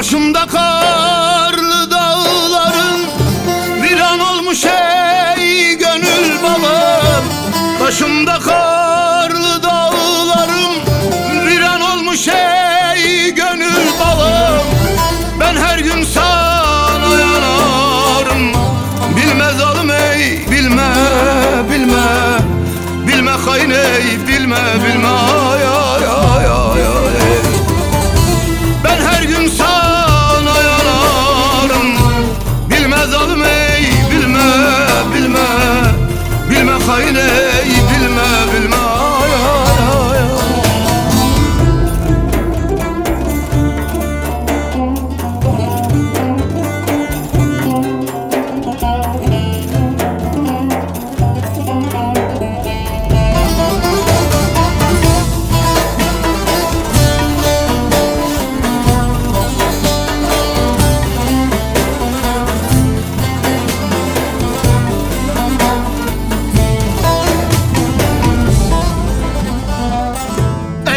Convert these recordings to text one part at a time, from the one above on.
Başımda karlı dağların Viran olmuş ey gönül babam Başımda karlı dağlarım. Viran olmuş ey gönül babam Ben her gün sana yanarım. Bilme zalim ey bilme bilme. Bilme hain ey bilme bilme.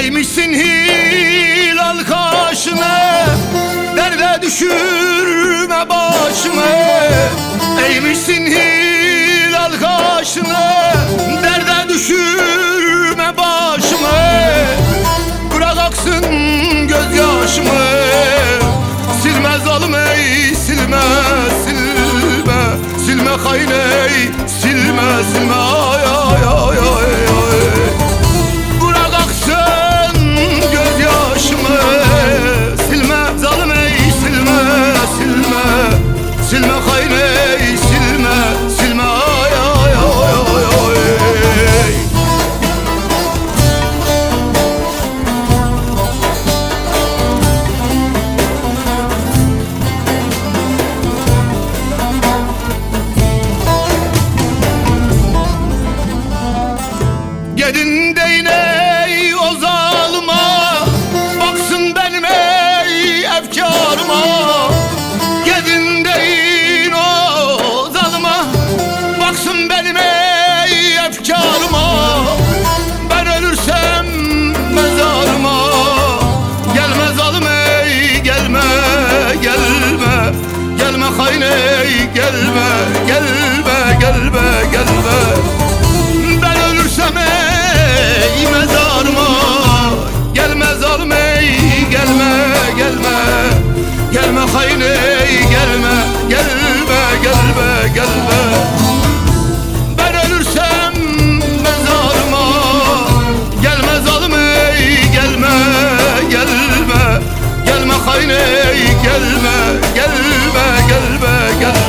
Değmişsin hilal kaşime Derde düşürme başımı. Değmişsin hilal kaşime Derde düşürme başımı. ey ozan gelme gelme gelme gelme.